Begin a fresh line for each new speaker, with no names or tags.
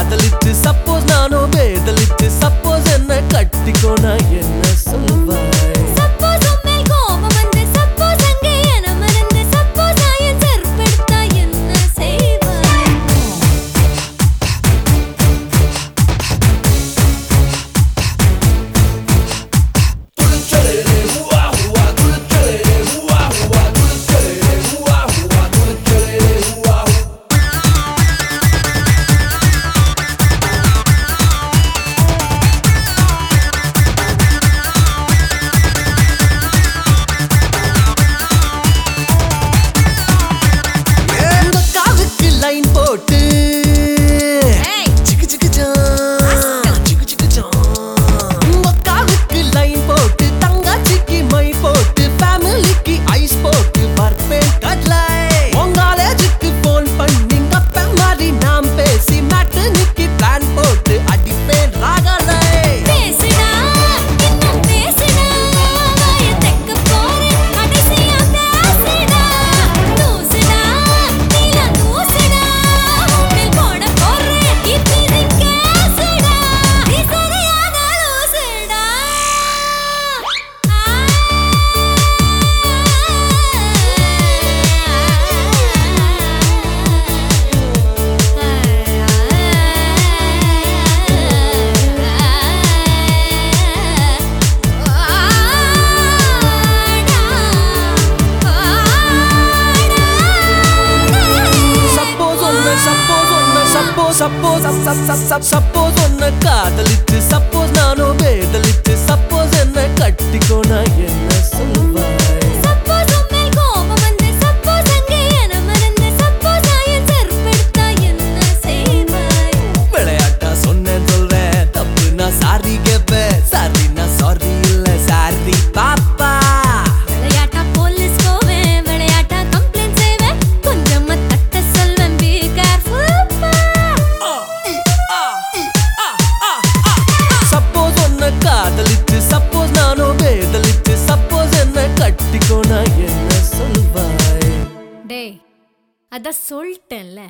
காதலிச்சு சப்போஸ் நானும் வேதலிச்சு சப்போஸ் என்ன கட்டிக்கோனா என்ன
சப்போஸ் சப்போஸ்
உன்னை காதலிச்சு சப்போஸ் நானும் வேதலிச்சு சப்போஸ் என்ன கட்டிக்கோனா என்ன சொல்லுவாய்? சாரி
கேப்ப அதான் சொல்லிட்டேன்ல.